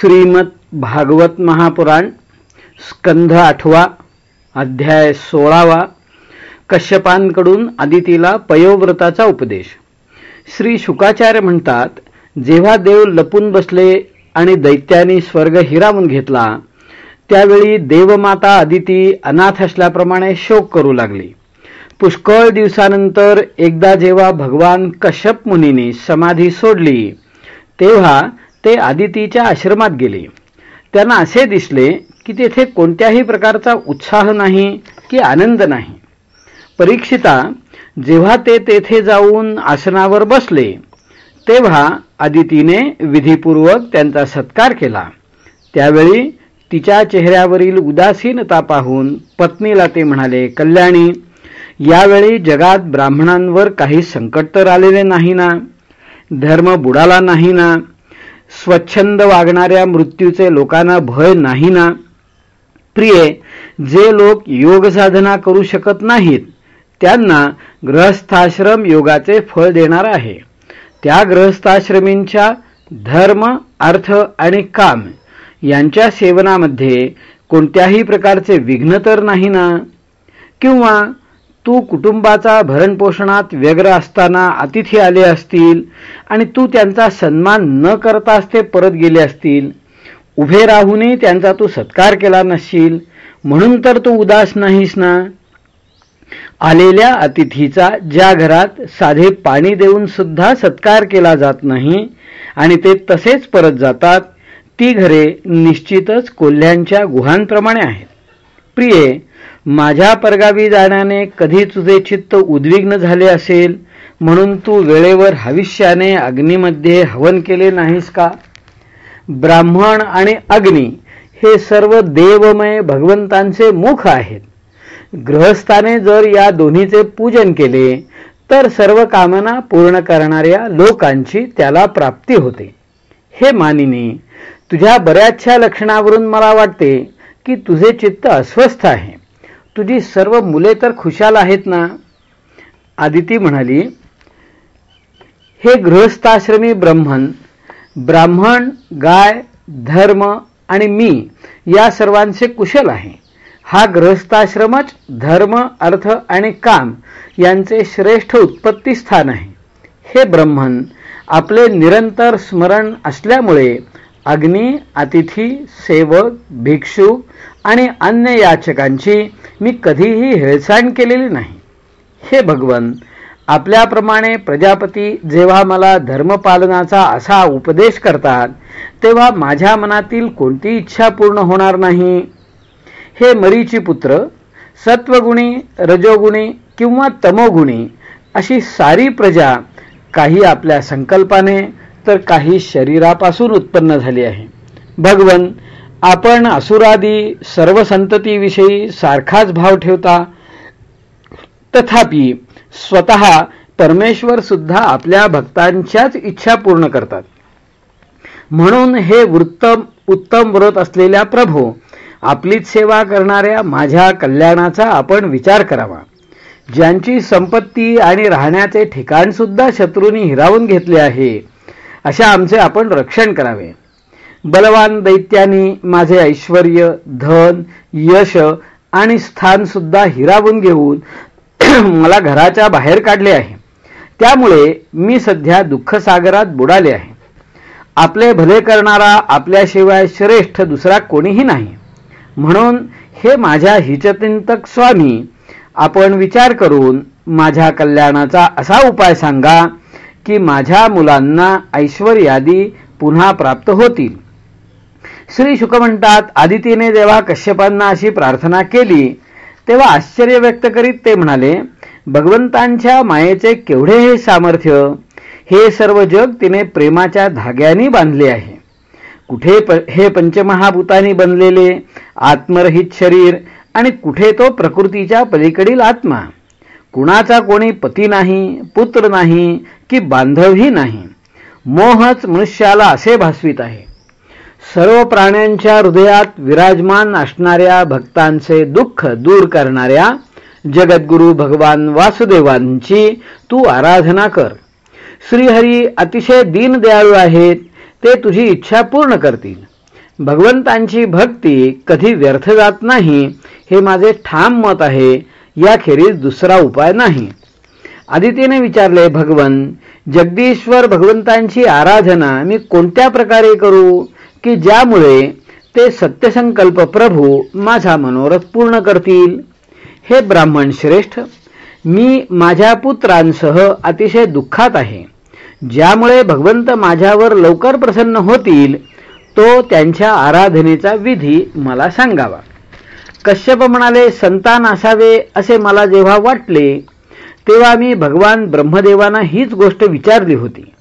श्रीमद भागवत महापुराण स्कंध आठवा अध्याय सोळावा कश्यपांकडून आदितीला पयोव्रताचा उपदेश. श्री शुकाचार्य म्हणतात जेव्हा देव लपून बसले आणि दैत्याने स्वर्ग हिरावून घेतला त्यावेळी देवमाता आदिती अनाथ असल्याप्रमाणे शोक करू लागली. पुष्कळ दिवसानंतर एकदा जेव्हा भगवान कश्यप मुनीने समाधी सोडली तेव्हा ते आदितीच्या आश्रमात गेले. त्यांना असे दिसले की तेथे कोणत्याही प्रकारचा उत्साह नाही की आनंद नाही. परीक्षिता जेव्हा ते तेथे जाऊन आसनावर बसले तेव्हा आदितीने विधीपूर्वक त्यांचा सत्कार केला. त्यावेळी तिच्या चेहऱ्यावरील उदासीनता पाहून पत्नीला ते म्हणाले कल्याणी यावेळी जगात ब्राह्मणांवर काही संकट तर आलेले नाही ना? धर्म बुडाला नाही ना? स्वच्छंद वागणाऱ्या मृत्यूचे लोकांना भय नाही ना? प्रिये जे लोक योग साधना करू शकत नाहीत त्यांना ग्रहस्थाश्रम योगाचे फळ देणार आहे. त्या ग्रहस्थाश्रमींच्या धर्म अर्थ आणि काम यांच्या सेवनामध्ये कोणत्याही प्रकारचे विघ्न तर नाही ना? किंवा तू कुटुंबाचा भरणपोषणात व्यग्र असताना अतिथी आले असतील आणि तू त्यांचा सन्मान न करताच ते परत गेले असतील उभे राहूनही त्यांचा तू सत्कार केला नसशील म्हणून तर तू उदास नाहीस ना? आलेल्या अतिथीचा ज्या घरात साधे पाणी देऊन सुद्धा सत्कार केला जात नाही आणि ते तसेच परत जातात ती घरे निश्चितच कोल्ह्यांच्या गुहांप्रमाणे आहेत. प्रिये माझ्या परगावी जाण्याने कधी तुझे चित्त उद्विग्न झाले असेल? म्हणून तू वेळेवर हविष्याने अग्नीमध्ये हवन केले नाहीस का? ब्राह्मण आणि अग्नी हे सर्व देवमय भगवंतांचे मुख आहेत. गृहस्थाने जर या दोन्हीचे पूजन केले तर सर्व कामना पूर्ण करणाऱ्या लोकांची त्याला प्राप्ती होते. हे मानिनी तुझ्या बऱ्याचशा लक्षणावरून मला वाटते की तुझे चित्त अस्वस्थ आहे. तुझी सर्व मुले तर खुशाल आहेत ना? आदिती म्हणाली हे गृहस्थाश्रमी ब्रह्मण ब्राह्मण गाय धर्म आणि मी या सर्वांचे कुशल आहे. हा गृहस्थाश्रमच धर्म अर्थ आणि काम यांचे श्रेष्ठ उत्पत्ती स्थान आहे. हे ब्रह्मन आपले निरंतर स्मरण असल्यामुळे अग्नी अतिथी सेवक भिक्षू आणि अन्य याचकांची मी कधीही हेळसांड केलेली नाही. हे भगवन आपल्याप्रमाणे प्रजापती जेव्हा मला धर्मपालनाचा असा उपदेश करतात तेव्हा माझ्या मनातील कोणती इच्छा पूर्ण होणार नाही? हे मरीची पुत्र सत्वगुणी रजोगुणी किंवा तमोगुणी अशी सारी प्रजा काही आपल्या संकल्पाने तर काही शरीरापासून उत्पन्न झाली आहे. भगवन आपण असुरादी सर्व संततीविषयी सारखाच भाव ठेवता तथापि स्वतः परमेश्वर सुद्धा आपल्या भक्तांच्याच इच्छा पूर्ण करतात. म्हणून हे वृत्तम उत्तम व्रत असलेल्या प्रभू आपलीच सेवा करणाऱ्या माझ्या कल्याणाचा आपण विचार करावा. ज्यांची संपत्ती आणि राहण्याचे ठिकाण सुद्धा शत्रूंनी हिरावून घेतले आहे अशा आमचे आपण रक्षण करावे. बलवान दैत्यांनी माझे ऐश्वर धन यश आणि स्थान सुद्धा हिरावून घेऊन मला घराच्या बाहेर काढले आहे. त्यामुळे मी सध्या दुःखसागरात बुडाले आहे. आपले भले करणारा आपल्याशिवाय श्रेष्ठ दुसरा कोणीही नाही. म्हणून हे माझ्या हिचचिंतक स्वामी आपण विचार करून माझ्या कल्याणाचा असा उपाय सांगा की माझ्या मुलांना ऐश्वर्यादी पुन्हा प्राप्त होतील. श्री शुक म्हणतात आदितीने जेव्हा कश्यपांना अशी प्रार्थना केली तेव्हा आश्चर्य व्यक्त करीत ते म्हणाले भगवंतांच्या मायेचे केवढे हे सामर्थ्य हे सर्व जग तिने प्रेमाच्या धाग्यांनी बांधले आहे. कुठे प हे पंचमहाभूतांनी बनलेले आत्मरहित शरीर आणि कुठे तो प्रकृतीच्या पलीकडील आत्मा? कुणाचा कोणी पती नाही पुत्र नाही की बांधवही नाही? मोहच मनुष्याला असे भासवित आहे. सर्व प्राण्यांच्या हृदयात विराजमान असणाऱ्या भक्तांचे दुःख दूर करणाऱ्या जगद्गुरु भगवान वासुदेवांची तू आराधना कर. श्रीहरी अतिशय दीनदयाळू आहेत ते तुझी इच्छा पूर्ण करतील. भगवंतांची भक्ती कधी व्यर्थ जात नाही हे माझे ठाम मत आहे याखेरीज दुसरा उपाय नाही. आदितीने विचारले भगवन जगदीश्वर भगवंतांची आराधना मी कोणत्या प्रकारे करू? की ज्यामुळे ते सत्यसंकल्प प्रभू माझा मनोरथ पूर्ण करतील. हे ब्राह्मण श्रेष्ठ मी माझ्या पुत्रांसह अतिशय दुःखात आहे. ज्यामुळे भगवंत माझ्यावर लवकर प्रसन्न होतील तो त्यांच्या आराधनेचा विधी मला सांगावा. कश्यप म्हणाले संतान असावे असे मला जेव्हा वाटले तेव्हा मी भगवान ब्रह्मदेवांना हीच गोष्ट विचारली होती.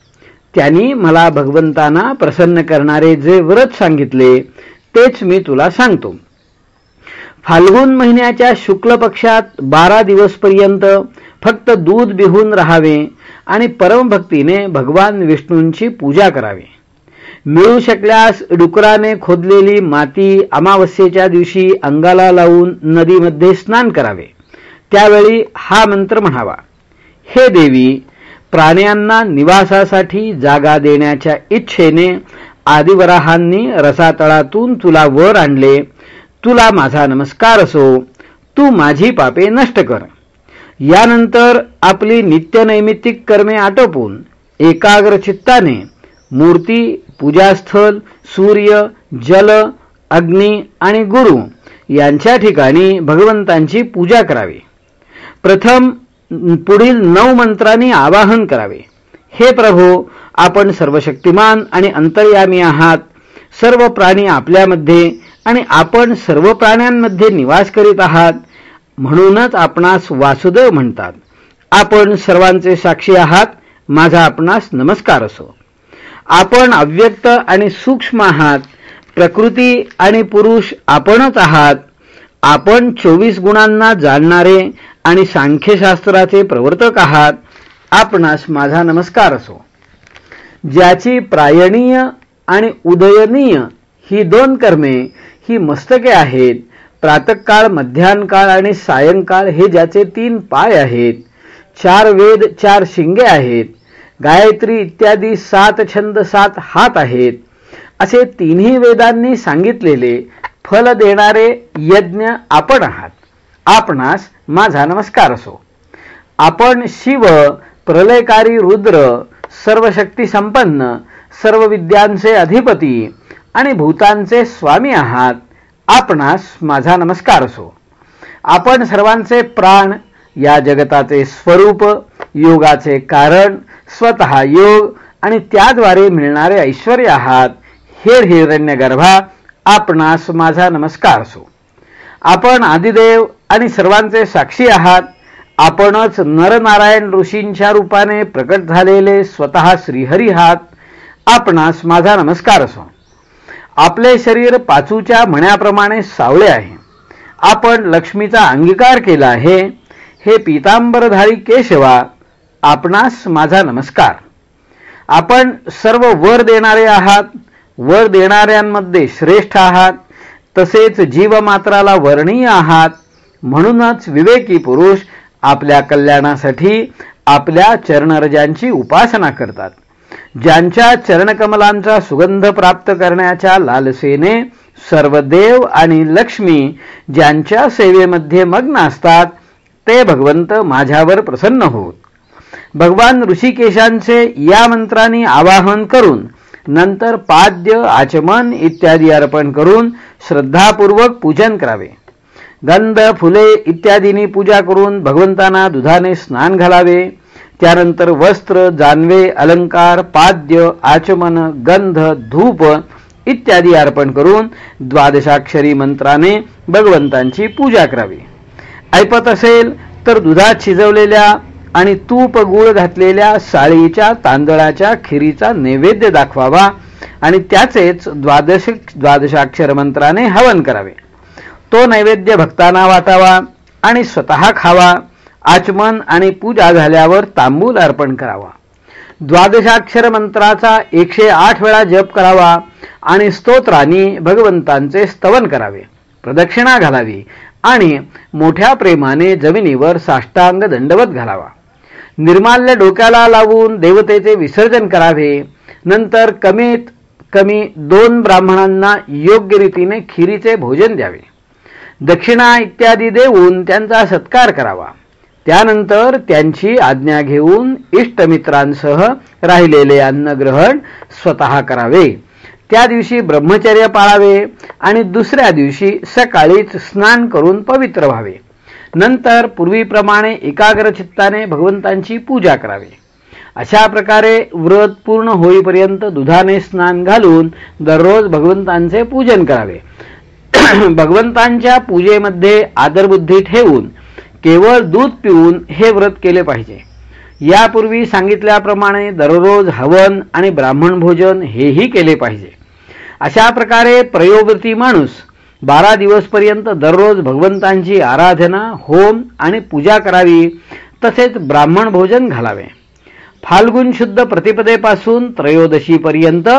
त्यांनी मला भगवंतांना प्रसन्न करणारे जे व्रत सांगितले तेच मी तुला सांगतो. फाल्गुन महिन्याच्या शुक्ल पक्षात बारा दिवसपर्यंत फक्त दूध बिहून राहावे आणि परमभक्तीने भगवान विष्णूंची पूजा करावी. मिळू शकल्यास डुकराने खोदलेली माती अमावस्येच्या दिवशी अंगाला लावून नदीमध्ये स्नान करावे. त्यावेळी हा मंत्र म्हणावा. हे देवी प्राण्यांना निवासासाठी जागा देण्याच्या इच्छेने आदिवराहांनी रसातळातून तुला वर आणले. तुला माझा नमस्कार असो. तू माझी पापे नष्ट कर. यानंतर आपली नित्यनैमित्तिक कर्मे आटोपून एकाग्र चित्ताने मूर्ती पूजास्थल सूर्य जल अग्नी आणि गुरु यांच्या ठिकाणी भगवंतांची पूजा करावी. प्रथम पुढील नऊ मंत्रांनी आवाहन करावे. हे प्रभू आपण सर्वशक्तिमान आणि अंतर्यामी आहात. सर्व प्राणी आपल्यामध्ये आणि आपण सर्व प्राण्यांमध्ये निवास करीत आहात. म्हणूनच आपणास वासुदेव म्हणतात. आपण सर्वांचे साक्षी आहात. माझा आपणास नमस्कार असो. आपण अव्यक्त आणि सूक्ष्म आहात. प्रकृती आणि पुरुष आपणच आहात. आपण चोवीस गुणांना जाणणारे आणि सांख्यशास्त्राचे प्रवर्तक आहात आपणास माझा नमस्कार असो. ज्याची प्रायणीय आणि उदयनीय ही दोन कर्मे ही मस्तके आहेत प्रातकाळ मध्यान्हकाळ आणि सायंकाळ हे ज्याचे तीन पाय आहेत चार वेद चार शिंगे आहेत गायत्री इत्यादी सात छंद सात हात आहेत असे तिन्ही वेदांनी सांगितलेले फल देणारे यज्ञ आपण आहात. आपणास माझा नमस्कार असो. आपण शिव प्रलयकारी रुद्र सर्व शक्ती संपन्न सर्व विद्यांचे अधिपती आणि भूतांचे स्वामी आहात. आपणास माझा नमस्कार असो. आपण सर्वांचे प्राण या जगताचे स्वरूप योगाचे कारण स्वतः योग आणि त्याद्वारे मिळणारे ऐश्वर आहात. हे हिरण्य गर्भा आपणास माझा नमस्कार असो. आपण आदिदेव आणि सर्वांचे साक्षी आहात. आपणच नरनारायण ऋषींच्या रूपाने प्रकट झालेले स्वतः श्रीहरी आहात. आपणास माझा नमस्कार असो. आपले शरीर पाचूच्या म्हण्याप्रमाणे सावळे आहे. आपण लक्ष्मीचा अंगीकार केला आहे. हे पितांबरधारी केशवा आपणास माझा नमस्कार. आपण सर्व वर देणारे आहात. वर देणाऱ्यांमध्ये श्रेष्ठ आहात. तसेच जीवमात्राला वर्णीय आहात. म्हणूनच विवेकी पुरुष आपल्या कल्याणासाठी आपल्या चरणरजांची उपासना करतात. ज्यांच्या चरणकमलांचा सुगंध प्राप्त करण्याच्या लालसेने सर्व देव आणि लक्ष्मी ज्यांच्या सेवेमध्ये मग्न असतात ते भगवंत माझ्यावर प्रसन्न होत. भगवान ऋषिकेशांचे या मंत्राने आवाहन करून नंतर पाद्य आचमन इत्यादी अर्पण करून श्रद्धापूर्वक पूजन करावे. गंध फुले इत्यादींनी पूजा करून भगवंतांना दुधाने स्नान घालावे. त्यानंतर वस्त्र जानवे अलंकार पाद्य आचमन गंध धूप इत्यादी अर्पण करून द्वादशाक्षरी मंत्राने भगवंतांची पूजा करावी. ऐपत असेल तर दुधात शिजवलेल्या आणि तूप गुळ घातलेल्या साळीच्या तांदळाच्या खिरीचा नैवेद्य दाखवावा आणि त्याचेच द्वादश द्वादशाक्षर मंत्राने हवन करावे. तो नैवेद्य भक्तांना वाटावा आणि स्वतः खावा आचमन आणि पूजा झाल्यावर तांबूल अर्पण करावा. द्वादशाक्षर मंत्राचा एकशे आठ वेळा जप करावा आणि स्तोत्रांनी भगवंतांचे स्तवन करावे प्रदक्षिणा घालावी आणि मोठ्या प्रेमाने जमिनीवर साष्टांग दंडवत घालावा. निर्माल्य डोक्याला लावून देवतेचे विसर्जन करावे नंतर कमीत कमी दोन ब्राह्मणांना योग्य रीतीने खिरीचे भोजन द्यावे. दक्षिणा इत्यादी देऊन त्यांचा सत्कार करावा. त्यानंतर त्यांची आज्ञा घेऊन इष्टमित्रांसह राहिलेले अन्नग्रहण स्वतः करावे. त्या दिवशी ब्रह्मचर्य पाळावे आणि दुसऱ्या दिवशी सकाळीच स्नान करून पवित्र व्हावे. नंतर पूर्वीप्रमाणे एकाग्र चित्ताने भगवंतांची पूजा करावी. अशा प्रकारे व्रत पूर्ण होईपर्यंत दुधाने स्नान घालून दररोज भगवंतांचे पूजन करावे. भगवंतांच्या पूजेमध्ये आदरबुद्धी ठेवून केवळ दूध पिऊन हे व्रत केले पाहिजे. यापूर्वी सांगितल्याप्रमाणे दररोज हवन आणि ब्राह्मण भोजन हेही केले पाहिजे. अशा प्रकारे प्रयोगती माणूस बारा दिवसपर्यंत दररोज भगवंतांची आराधना होम आणि पूजा करावी तसेच ब्राह्मण भोजन घालावे. फाल्गुन शुद्ध प्रतिपदेपासून त्रयोदशीपर्यंत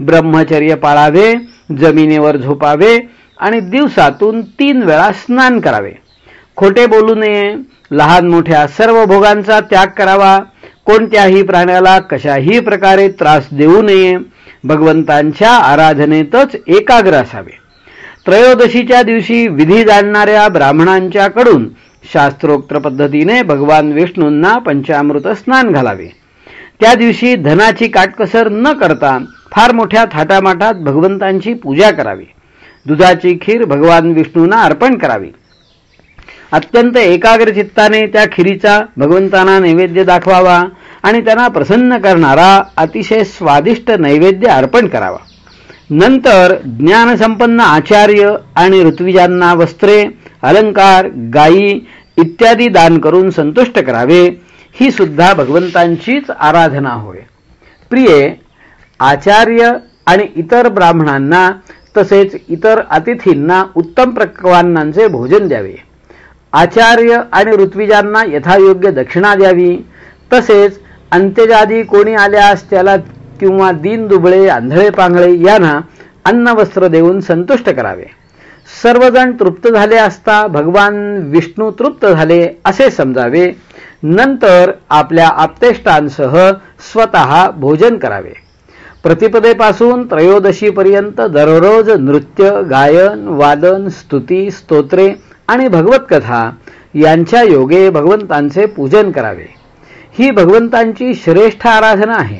ब्रह्मचर्य पाळावे जमिनीवर झोपावे आणि दिवसातून तीन वेळा स्नान करावे. खोटे बोलू नये. लहान मोठ्या सर्व भोगांचा त्याग करावा. कोणत्याही प्राण्याला कशाही प्रकारे त्रास देऊ नये. भगवंतांच्या आराधनेतच एकाग्र असावे. त्रयोदशीच्या दिवशी विधी जाणणाऱ्या ब्राह्मणांच्याकडून शास्त्रोक्त पद्धतीने भगवान विष्णूंना पंचामृत स्नान घालावे. त्या दिवशी धनाची काटकसर न करता फार मोठ्या थाटामाटात भगवंतांची पूजा करावी. दुधाची खीर भगवान विष्णूंना अर्पण करावी. अत्यंत एकाग्र चित्ताने त्या खिरीचा भगवंतांना नैवेद्य दाखवावा आणि त्यांना प्रसन्न करणारा अतिशय स्वादिष्ट नैवेद्य अर्पण करावा. नंतर ज्ञानसंपन्न आचार्य आणि ऋत्विजांना वस्त्रे अलंकार गायी इत्यादी दान करून संतुष्ट करावे ही सुद्धा भगवंतांचीच आराधना होय. प्रिये आचार्य आणि इतर ब्राह्मणांना तसेच इतर अतिथींना उत्तम प्रकवानांचे भोजन द्यावे. आचार्य आणि ऋत्विजांना यथायोग्य दक्षिणा द्यावी. तसेच अंत्यजादी कोणी आल्यास त्याला किंवा दीन दुबळे आंधळे पांगळे यांना अन्न वस्त्र देऊन संतुष्ट करावे. सर्वजण तृप्त झाले असता भगवान विष्णू तृप्त झाले असे समजावे. नंतर आपल्या आप्तेष्टांसह स्वतः भोजन करावे. प्रतिपदेपासून त्रयोदशीपर्यंत दररोज नृत्य गायन वादन स्तुती स्तोत्रे आणि भगवतकथा यांच्या योगे भगवंतांचे पूजन करावे. ही भगवंतांची श्रेष्ठ आराधना आहे.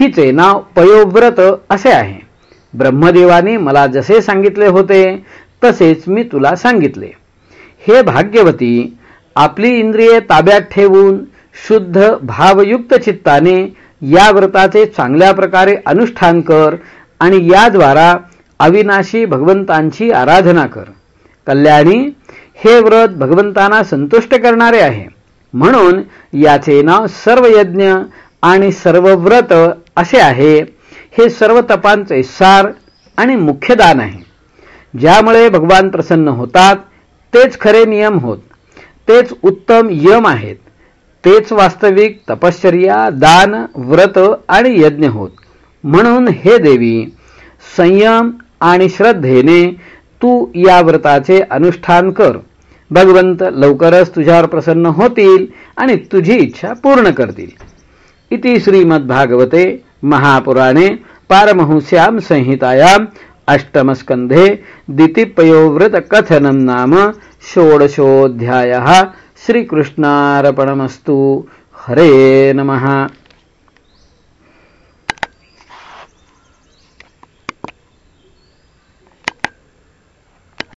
हिचे नाव पयोव्रत असे आहे. ब्रह्मदेवाने मला जसे सांगितले होते तसेच मी तुला सांगितले. हे भाग्यवती आपली इंद्रिये ताब्यात ठेवून शुद्ध भावयुक्त चित्ताने या व्रताचे चांगल्या प्रकारे अनुष्ठान कर आणि याद्वारा अविनाशी भगवंतांची आराधना कर. कल्याणी हे व्रत भगवंतांना संतुष्ट करणारे आहे. म्हणून याचे नाव सर्व यज्ञ आणि सर्व व्रत असे आहे. हे सर्व तपांचे सार आणि मुख्य दान आहे. ज्यामुळे भगवान प्रसन्न होतात तेच खरे नियम होत तेच उत्तम यम आहेत. तेच वास्तविक तपश्चर्या दान व्रत आणि यज्ञ होत. म्हणून हे देवी संयम आणि श्रद्धेने तू या व्रताचे अनुष्ठान कर. भगवंत लवकरच तुझ्यावर प्रसन्न होतील आणि तुझी इच्छा पूर्ण करतील. इति श्रीमद्भागवते महापुराणे पारमहंस्यां संहितायाम् अष्टमस्कन्धे दितिपयोव्रतकथनं नाम षोडशोऽध्यायः श्रीकृष्णार्पणमस्तु। हरे नमः।